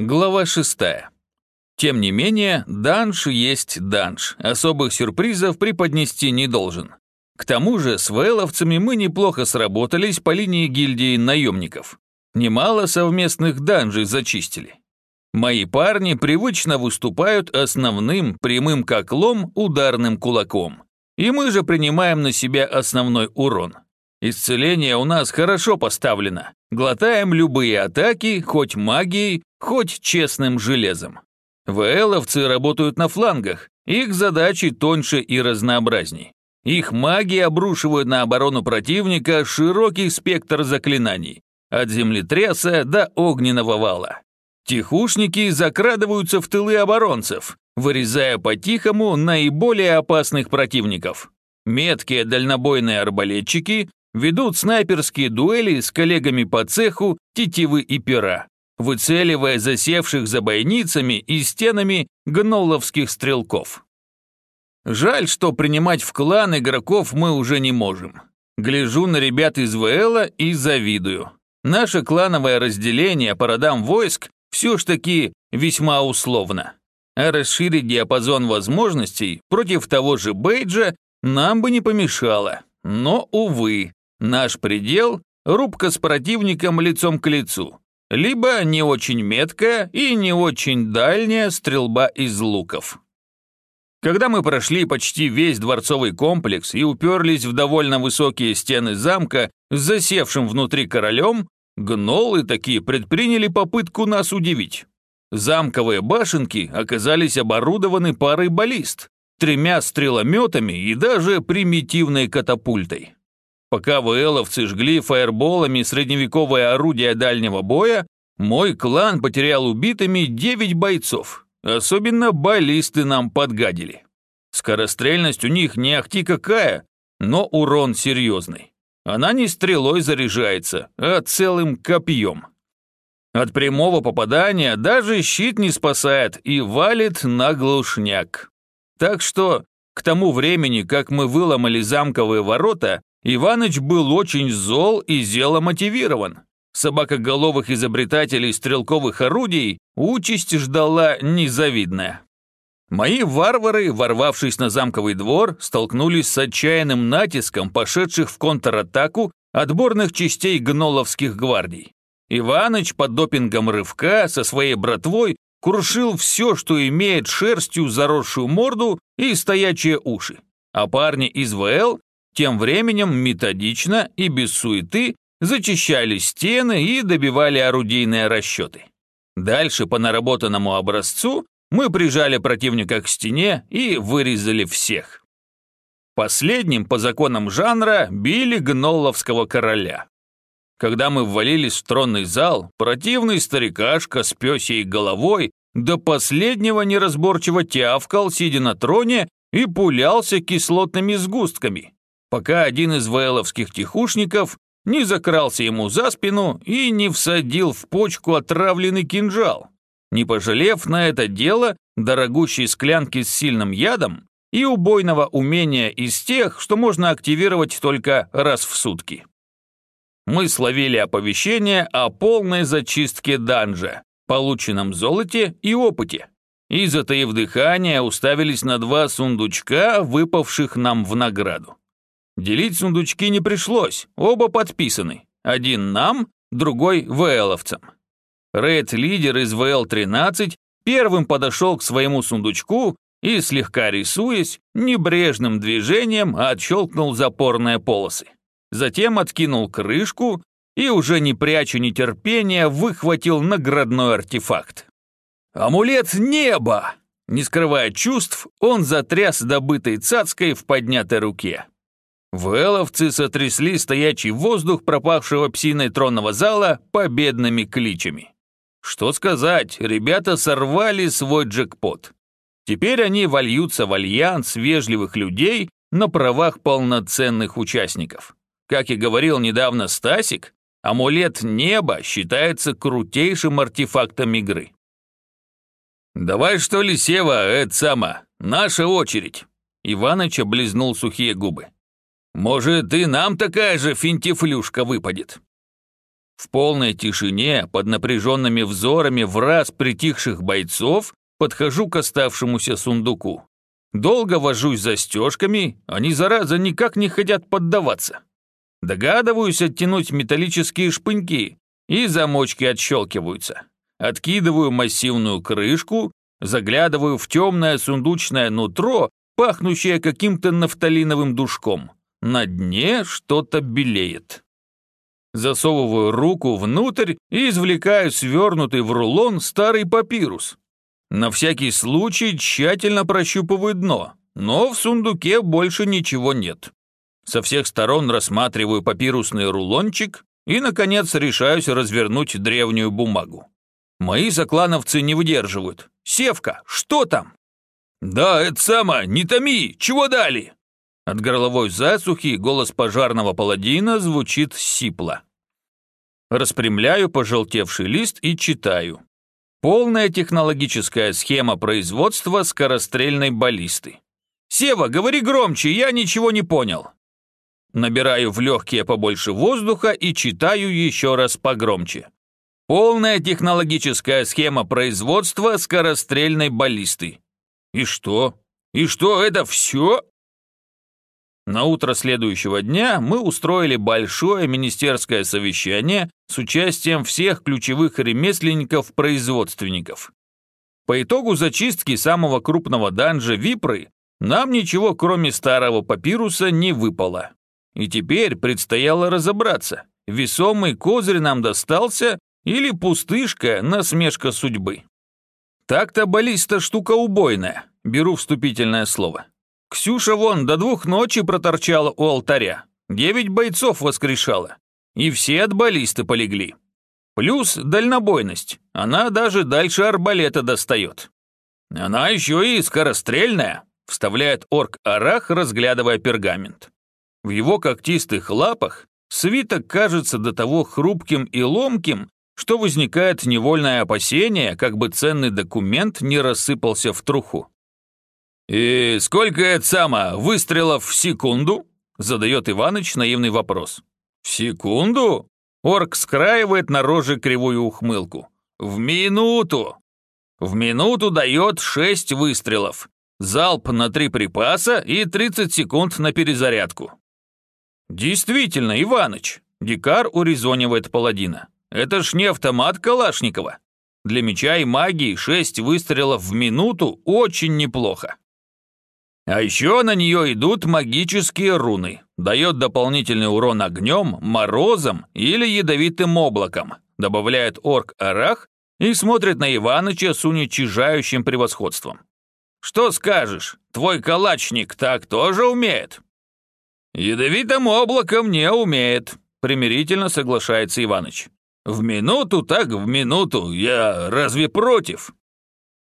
Глава 6. Тем не менее, данж есть данж, особых сюрпризов преподнести не должен. К тому же с вэловцами мы неплохо сработались по линии гильдии наемников. Немало совместных данжей зачистили. Мои парни привычно выступают основным прямым как лом ударным кулаком. И мы же принимаем на себя основной урон. Исцеление у нас хорошо поставлено. Глотаем любые атаки, хоть магией, хоть честным железом. ВЛовцы работают на флангах, их задачи тоньше и разнообразней. Их маги обрушивают на оборону противника широкий спектр заклинаний, от землетряса до огненного вала. Тихушники закрадываются в тылы оборонцев, вырезая по-тихому наиболее опасных противников. Меткие дальнобойные арбалетчики ведут снайперские дуэли с коллегами по цеху тетивы и пера, выцеливая засевших за бойницами и стенами гноловских стрелков. Жаль, что принимать в клан игроков мы уже не можем. Гляжу на ребят из ВЛа и завидую. Наше клановое разделение по родам войск все ж таки весьма условно. А расширить диапазон возможностей против того же Бейджа нам бы не помешало. Но, увы, Наш предел – рубка с противником лицом к лицу, либо не очень меткая и не очень дальняя стрельба из луков. Когда мы прошли почти весь дворцовый комплекс и уперлись в довольно высокие стены замка с засевшим внутри королем, гнолы такие предприняли попытку нас удивить. Замковые башенки оказались оборудованы парой баллист, тремя стрелометами и даже примитивной катапультой. Пока ВЛовцы жгли фаерболами средневековое орудие дальнего боя, мой клан потерял убитыми 9 бойцов. Особенно баллисты нам подгадили. Скорострельность у них не ахти какая, но урон серьезный. Она не стрелой заряжается, а целым копьем. От прямого попадания даже щит не спасает и валит на глушняк. Так что к тому времени, как мы выломали замковые ворота, Иваныч был очень зол и зело мотивирован. Собакоголовых изобретателей стрелковых орудий участь ждала незавидная. Мои варвары, ворвавшись на замковый двор, столкнулись с отчаянным натиском пошедших в контратаку отборных частей гноловских гвардий. Иваныч под допингом рывка со своей братвой крушил все, что имеет шерстью заросшую морду и стоячие уши. А парни из ВЛ тем временем методично и без суеты зачищали стены и добивали орудийные расчеты. Дальше по наработанному образцу мы прижали противника к стене и вырезали всех. Последним по законам жанра били гноловского короля. Когда мы ввалились в тронный зал, противный старикашка с пёсей головой до последнего неразборчиво тявкал, сидя на троне, и пулялся кислотными сгустками пока один из вэловских тихушников не закрался ему за спину и не всадил в почку отравленный кинжал, не пожалев на это дело дорогущей склянки с сильным ядом и убойного умения из тех, что можно активировать только раз в сутки. Мы словили оповещение о полной зачистке данжа, полученном золоте и опыте, и, затаив дыхание, уставились на два сундучка, выпавших нам в награду. Делить сундучки не пришлось, оба подписаны. Один нам, другой ВЛовцам. Рейд-лидер из ВЛ-13 первым подошел к своему сундучку и, слегка рисуясь, небрежным движением отщелкнул запорные полосы. Затем откинул крышку и, уже не пряча нетерпения, выхватил наградной артефакт. «Амулет неба!» Не скрывая чувств, он затряс добытой цацкой в поднятой руке. Вэловцы сотрясли стоячий воздух пропавшего псиной тронного зала победными кличами. Что сказать, ребята сорвали свой джекпот. Теперь они вольются в альянс вежливых людей на правах полноценных участников. Как и говорил недавно Стасик, амулет неба считается крутейшим артефактом игры. «Давай что ли, Сева, это сама, наша очередь!» Иваныч облизнул сухие губы. Может, и нам такая же финтифлюшка выпадет?» В полной тишине, под напряженными взорами в раз притихших бойцов, подхожу к оставшемуся сундуку. Долго вожусь застежками, они, зараза, никак не хотят поддаваться. Догадываюсь оттянуть металлические шпыньки, и замочки отщелкиваются. Откидываю массивную крышку, заглядываю в темное сундучное нутро, пахнущее каким-то нафталиновым душком. На дне что-то белеет. Засовываю руку внутрь и извлекаю свернутый в рулон старый папирус. На всякий случай тщательно прощупываю дно, но в сундуке больше ничего нет. Со всех сторон рассматриваю папирусный рулончик и, наконец, решаюсь развернуть древнюю бумагу. Мои заклановцы не выдерживают. «Севка, что там?» «Да, это само, не томи, чего дали?» От горловой засухи голос пожарного паладина звучит сипло. Распрямляю пожелтевший лист и читаю. Полная технологическая схема производства скорострельной баллисты. «Сева, говори громче, я ничего не понял». Набираю в легкие побольше воздуха и читаю еще раз погромче. Полная технологическая схема производства скорострельной баллисты. И что? И что, это все? На утро следующего дня мы устроили большое министерское совещание с участием всех ключевых ремесленников-производственников. По итогу зачистки самого крупного данжа Випры нам ничего, кроме старого папируса, не выпало. И теперь предстояло разобраться, весомый козырь нам достался или пустышка, насмешка судьбы. Так-то баллиста штука убойная, беру вступительное слово. Ксюша вон до двух ночи проторчала у алтаря. Девять бойцов воскрешала. И все от баллисты полегли. Плюс дальнобойность. Она даже дальше арбалета достает. Она еще и скорострельная, вставляет орк Арах, разглядывая пергамент. В его когтистых лапах свиток кажется до того хрупким и ломким, что возникает невольное опасение, как бы ценный документ не рассыпался в труху. «И сколько это само выстрелов в секунду?» задает Иваныч наивный вопрос. «В секунду?» Орк скраивает на роже кривую ухмылку. «В минуту!» В минуту дает шесть выстрелов. Залп на три припаса и 30 секунд на перезарядку. Действительно, Иваныч, Дикар урезонивает паладина. Это ж не автомат Калашникова. Для меча и магии шесть выстрелов в минуту очень неплохо. А еще на нее идут магические руны. Дает дополнительный урон огнем, морозом или ядовитым облаком. Добавляет орк Арах и смотрит на Иваныча с уничижающим превосходством. «Что скажешь, твой калачник так тоже умеет?» «Ядовитым облаком не умеет», — примирительно соглашается Иваныч. «В минуту так в минуту, я разве против?»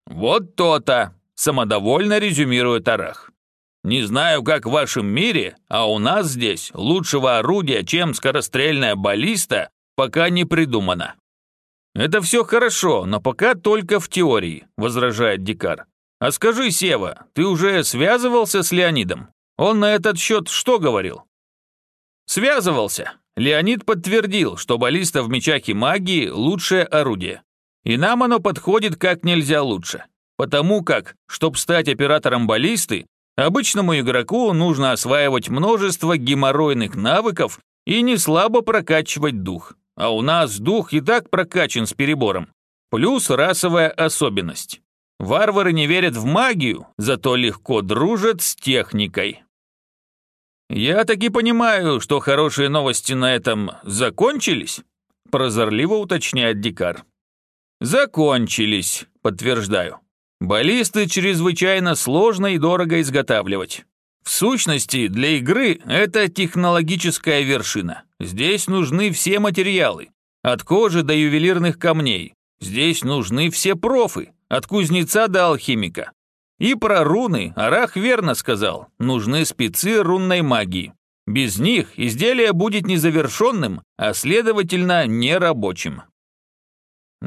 «Вот то-то», Самодовольно резюмирует Арах. Не знаю, как в вашем мире, а у нас здесь лучшего орудия, чем скорострельная баллиста, пока не придумано. Это все хорошо, но пока только в теории, возражает Дикар. А скажи, Сева, ты уже связывался с Леонидом? Он на этот счет что говорил? Связывался. Леонид подтвердил, что баллиста в мечах и магии – лучшее орудие. И нам оно подходит как нельзя лучше. Потому как, чтобы стать оператором баллисты, обычному игроку нужно осваивать множество геморройных навыков и не слабо прокачивать дух. А у нас дух и так прокачан с перебором. Плюс расовая особенность. Варвары не верят в магию, зато легко дружат с техникой. «Я таки понимаю, что хорошие новости на этом закончились?» прозорливо уточняет Дикар. «Закончились», подтверждаю. Баллисты чрезвычайно сложно и дорого изготавливать. В сущности, для игры это технологическая вершина. Здесь нужны все материалы, от кожи до ювелирных камней. Здесь нужны все профы, от кузнеца до алхимика. И про руны Арах верно сказал, нужны спецы рунной магии. Без них изделие будет незавершенным, а следовательно нерабочим.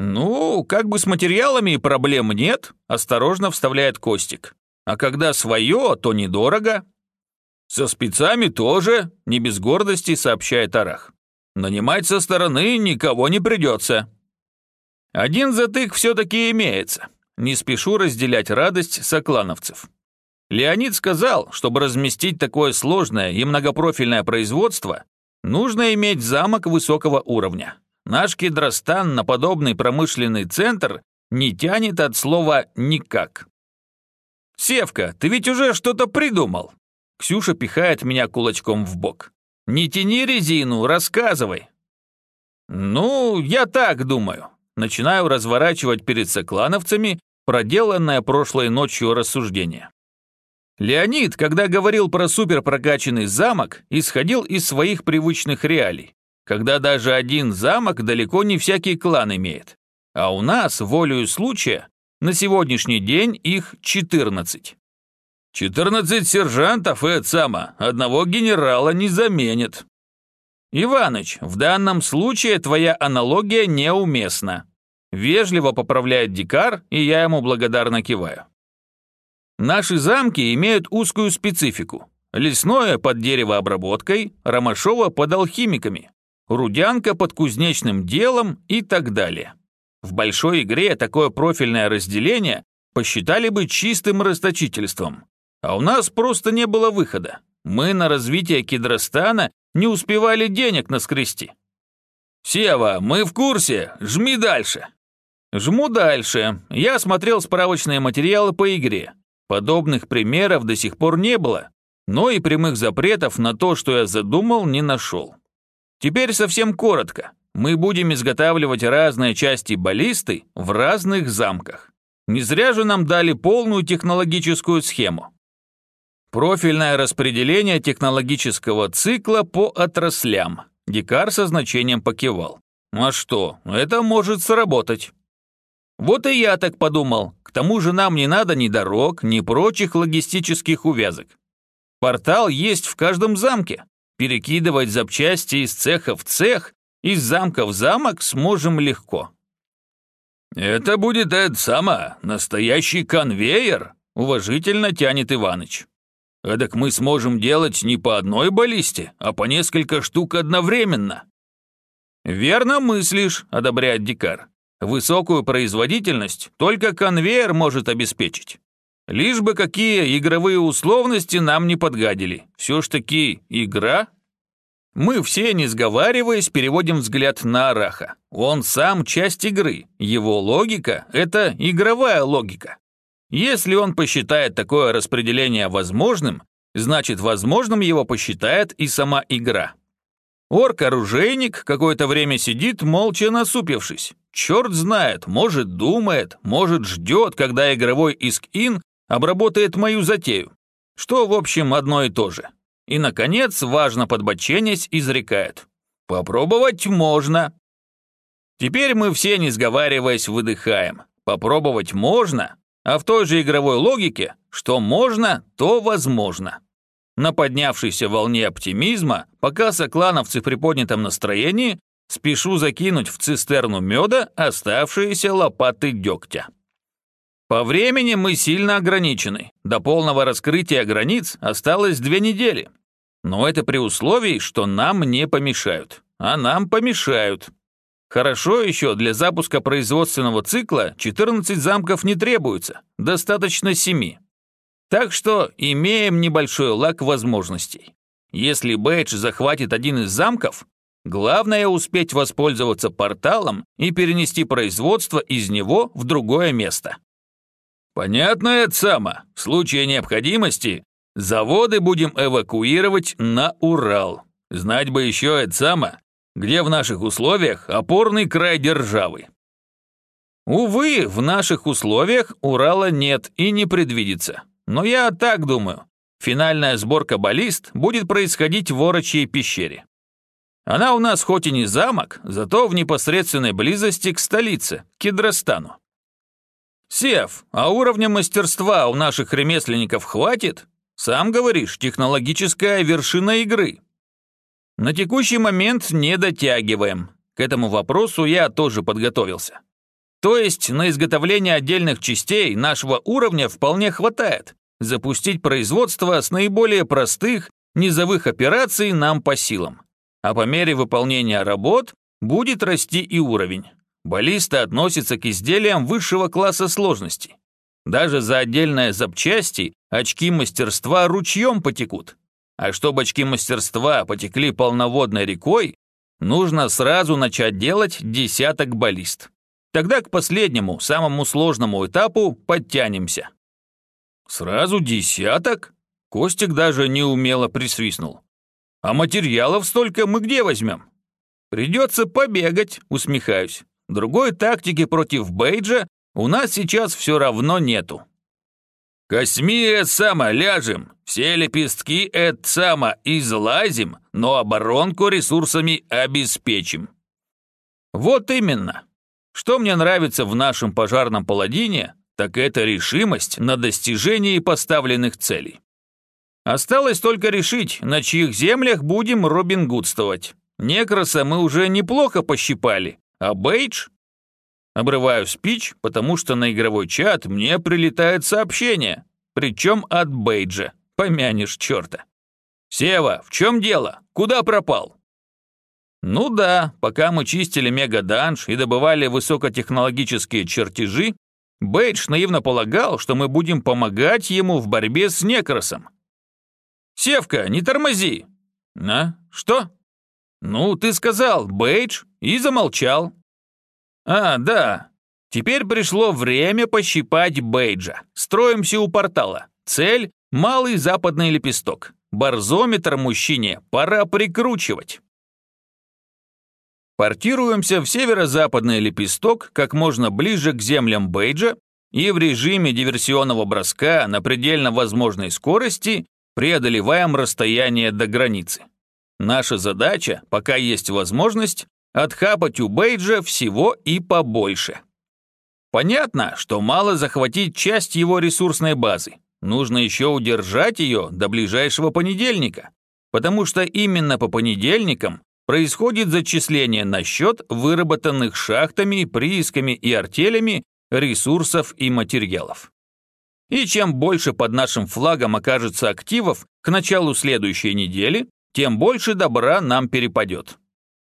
«Ну, как бы с материалами проблем нет», – осторожно вставляет Костик. «А когда свое, то недорого». «Со спецами тоже», – не без гордости сообщает Арах. Нанимать со стороны никого не придется. Один затык все-таки имеется. Не спешу разделять радость соклановцев. Леонид сказал, чтобы разместить такое сложное и многопрофильное производство, нужно иметь замок высокого уровня. Наш Кедростан на подобный промышленный центр не тянет от слова «никак». «Севка, ты ведь уже что-то придумал!» Ксюша пихает меня кулачком в бок. «Не тяни резину, рассказывай!» «Ну, я так думаю». Начинаю разворачивать перед соклановцами проделанное прошлой ночью рассуждение. Леонид, когда говорил про суперпрокачанный замок, исходил из своих привычных реалий, когда даже один замок далеко не всякий клан имеет. А у нас, волею случая, на сегодняшний день их 14. 14 сержантов и сама одного генерала не заменит. Иваныч, в данном случае твоя аналогия неуместна. Вежливо поправляет Дикар, и я ему благодарно киваю. Наши замки имеют узкую специфику. Лесное под деревообработкой, Ромашова под алхимиками, Рудянка под кузнечным делом и так далее. В большой игре такое профильное разделение посчитали бы чистым расточительством. А у нас просто не было выхода. Мы на развитие Кедростана не успевали денег наскрести. «Сева, мы в курсе, жми дальше». Жму дальше. Я смотрел справочные материалы по игре. Подобных примеров до сих пор не было, но и прямых запретов на то, что я задумал, не нашел. Теперь совсем коротко. Мы будем изготавливать разные части баллисты в разных замках. Не зря же нам дали полную технологическую схему. Профильное распределение технологического цикла по отраслям. Дикар со значением покивал. А что, это может сработать. Вот и я так подумал. К тому же нам не надо ни дорог, ни прочих логистических увязок. Портал есть в каждом замке. Перекидывать запчасти из цеха в цех, из замка в замок сможем легко. «Это будет это само, настоящий конвейер», уважительно тянет Иваныч. «Эдак мы сможем делать не по одной баллисте, а по несколько штук одновременно». «Верно мыслишь», — одобряет Дикар. Высокую производительность только конвейер может обеспечить. Лишь бы какие игровые условности нам не подгадили. Все ж таки игра. Мы все, не сговариваясь, переводим взгляд на Араха. Он сам часть игры. Его логика – это игровая логика. Если он посчитает такое распределение возможным, значит возможным его посчитает и сама игра. Орк-оружейник какое-то время сидит, молча насупившись. Черт знает, может думает, может ждет, когда игровой иск-ин обработает мою затею. Что, в общем, одно и то же. И, наконец, важно подбоченясь, изрекает. Попробовать можно. Теперь мы все, не сговариваясь, выдыхаем. Попробовать можно, а в той же игровой логике, что можно, то возможно. На поднявшейся волне оптимизма, пока соклановцы в приподнятом настроении, спешу закинуть в цистерну меда оставшиеся лопаты дегтя. По времени мы сильно ограничены. До полного раскрытия границ осталось две недели. Но это при условии, что нам не помешают. А нам помешают. Хорошо еще для запуска производственного цикла 14 замков не требуется, достаточно 7. Так что имеем небольшой лак возможностей. Если Бэдж захватит один из замков, главное успеть воспользоваться порталом и перенести производство из него в другое место. Понятно это само. В случае необходимости заводы будем эвакуировать на Урал. Знать бы еще это само, где в наших условиях опорный край державы. Увы, в наших условиях Урала нет и не предвидится. Но я так думаю. Финальная сборка баллист будет происходить в Орочьей пещере. Она у нас хоть и не замок, зато в непосредственной близости к столице, Кедростану. Сев, а уровня мастерства у наших ремесленников хватит? Сам говоришь, технологическая вершина игры. На текущий момент не дотягиваем. К этому вопросу я тоже подготовился. То есть на изготовление отдельных частей нашего уровня вполне хватает. Запустить производство с наиболее простых, низовых операций нам по силам. а по мере выполнения работ будет расти и уровень. Баллиста относится к изделиям высшего класса сложности. Даже за отдельные запчасти очки мастерства ручьем потекут. А чтобы очки мастерства потекли полноводной рекой, нужно сразу начать делать десяток баллист. Тогда к последнему, самому сложному этапу подтянемся. Сразу десяток? Костик даже неумело присвистнул. А материалов столько мы где возьмем? Придется побегать, усмехаюсь. Другой тактики против Бейджа у нас сейчас все равно нету. Косми само ляжем, все лепестки это само излазим, но оборонку ресурсами обеспечим. Вот именно. Что мне нравится в нашем пожарном паладине, так это решимость на достижении поставленных целей. Осталось только решить, на чьих землях будем Робин Гудствовать. Некроса мы уже неплохо пощипали, а Бейдж? Обрываю спич, потому что на игровой чат мне прилетает сообщение, причем от Бейджа, помянешь черта. «Сева, в чем дело? Куда пропал?» Ну да, пока мы чистили мегаданж и добывали высокотехнологические чертежи, Бейдж наивно полагал, что мы будем помогать ему в борьбе с Некросом. «Севка, не тормози!» «А? Что?» «Ну, ты сказал, Бейдж, и замолчал». «А, да. Теперь пришло время пощипать Бейджа. Строимся у портала. Цель – малый западный лепесток. Барзометр мужчине пора прикручивать». Портируемся в северо-западный лепесток как можно ближе к землям Бейджа и в режиме диверсионного броска на предельно возможной скорости преодолеваем расстояние до границы. Наша задача, пока есть возможность, отхапать у Бейджа всего и побольше. Понятно, что мало захватить часть его ресурсной базы. Нужно еще удержать ее до ближайшего понедельника, потому что именно по понедельникам происходит зачисление на счет выработанных шахтами, приисками и артелями ресурсов и материалов. И чем больше под нашим флагом окажется активов к началу следующей недели, тем больше добра нам перепадет.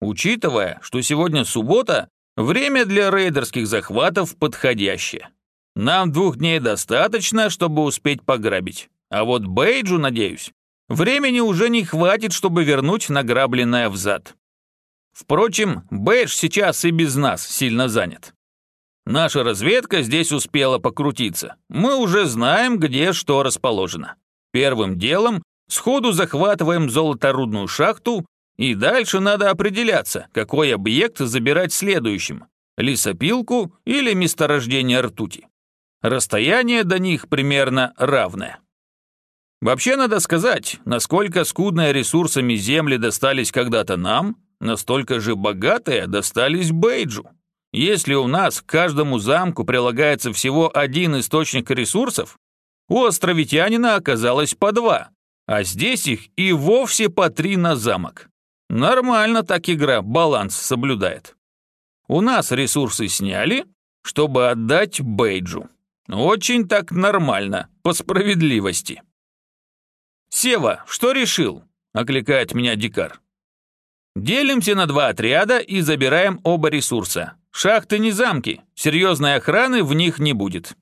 Учитывая, что сегодня суббота, время для рейдерских захватов подходящее. Нам двух дней достаточно, чтобы успеть пограбить. А вот Бейджу, надеюсь, времени уже не хватит, чтобы вернуть награбленное взад. Впрочем, Бейдж сейчас и без нас сильно занят. Наша разведка здесь успела покрутиться. Мы уже знаем, где что расположено. Первым делом сходу захватываем золоторудную шахту, и дальше надо определяться, какой объект забирать следующим – лесопилку или месторождение ртути. Расстояние до них примерно равное. Вообще надо сказать, насколько скудные ресурсами земли достались когда-то нам, настолько же богатые достались Бейджу. Если у нас к каждому замку прилагается всего один источник ресурсов, у островитянина оказалось по два, а здесь их и вовсе по три на замок. Нормально так игра баланс соблюдает. У нас ресурсы сняли, чтобы отдать Бейджу. Очень так нормально, по справедливости. «Сева, что решил?» – окликает меня Дикар. Делимся на два отряда и забираем оба ресурса. Шахты не замки, серьезной охраны в них не будет.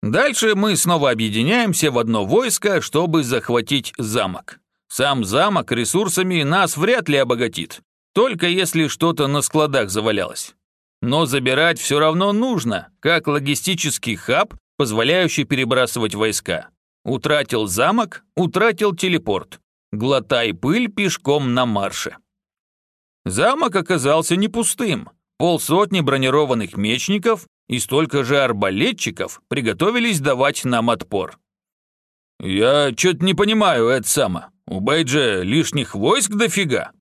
Дальше мы снова объединяемся в одно войско, чтобы захватить замок. Сам замок ресурсами нас вряд ли обогатит, только если что-то на складах завалялось. Но забирать все равно нужно, как логистический хаб, позволяющий перебрасывать войска. Утратил замок, утратил телепорт. Глотай пыль пешком на марше. Замок оказался не пустым полсотни бронированных мечников и столько же арбалетчиков приготовились давать нам отпор. «Я что-то не понимаю, это само. У Бейджа лишних войск дофига».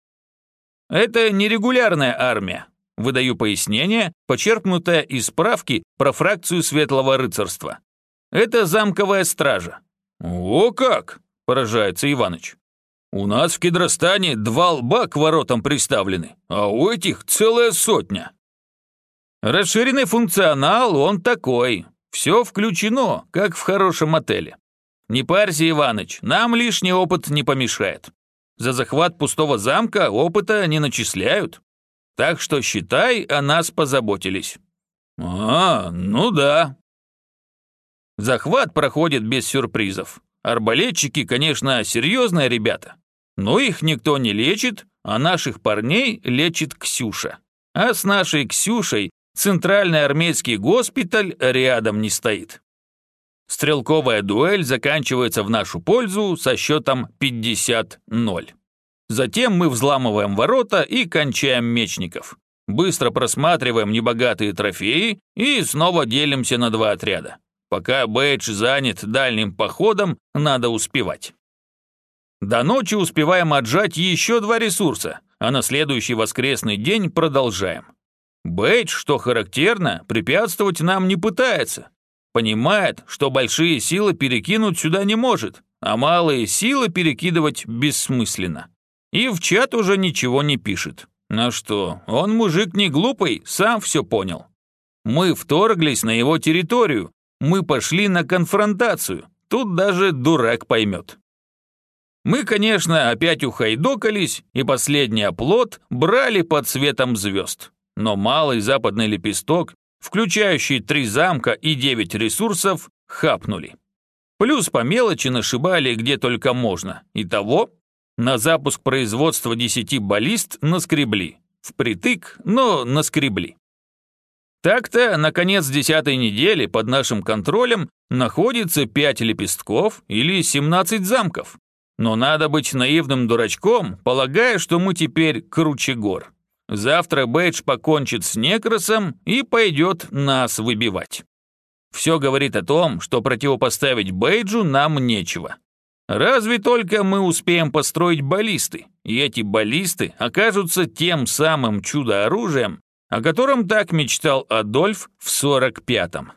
«Это нерегулярная армия», выдаю пояснение, почерпнутое из справки про фракцию Светлого Рыцарства. «Это замковая стража». «О как!» – поражается Иваныч. У нас в Кедростане два лба к воротам приставлены, а у этих целая сотня. Расширенный функционал, он такой. Все включено, как в хорошем отеле. Не парься, Иваныч, нам лишний опыт не помешает. За захват пустого замка опыта не начисляют. Так что, считай, о нас позаботились». «А, ну да». Захват проходит без сюрпризов. Арбалетчики, конечно, серьезные ребята, но их никто не лечит, а наших парней лечит Ксюша. А с нашей Ксюшей центральный армейский госпиталь рядом не стоит. Стрелковая дуэль заканчивается в нашу пользу со счетом 50-0. Затем мы взламываем ворота и кончаем мечников. Быстро просматриваем небогатые трофеи и снова делимся на два отряда. Пока Бэйдж занят дальним походом, надо успевать. До ночи успеваем отжать еще два ресурса, а на следующий воскресный день продолжаем. Бэйдж, что характерно, препятствовать нам не пытается. Понимает, что большие силы перекинуть сюда не может, а малые силы перекидывать бессмысленно. И в чат уже ничего не пишет. На что, он мужик не глупый, сам все понял. Мы вторглись на его территорию, мы пошли на конфронтацию, тут даже дурак поймет. Мы, конечно, опять ухайдокались и последний оплот брали под светом звезд. Но малый западный лепесток включающие три замка и девять ресурсов, хапнули. Плюс по мелочи нашибали где только можно. Итого, на запуск производства десяти баллист наскребли. Впритык, но наскребли. Так-то, на конец десятой недели под нашим контролем находится пять лепестков или семнадцать замков. Но надо быть наивным дурачком, полагая, что мы теперь круче гор. Завтра Бэйдж покончит с Некросом и пойдет нас выбивать. Все говорит о том, что противопоставить Бейджу нам нечего. Разве только мы успеем построить баллисты, и эти баллисты окажутся тем самым чудо-оружием, о котором так мечтал Адольф в 45-м.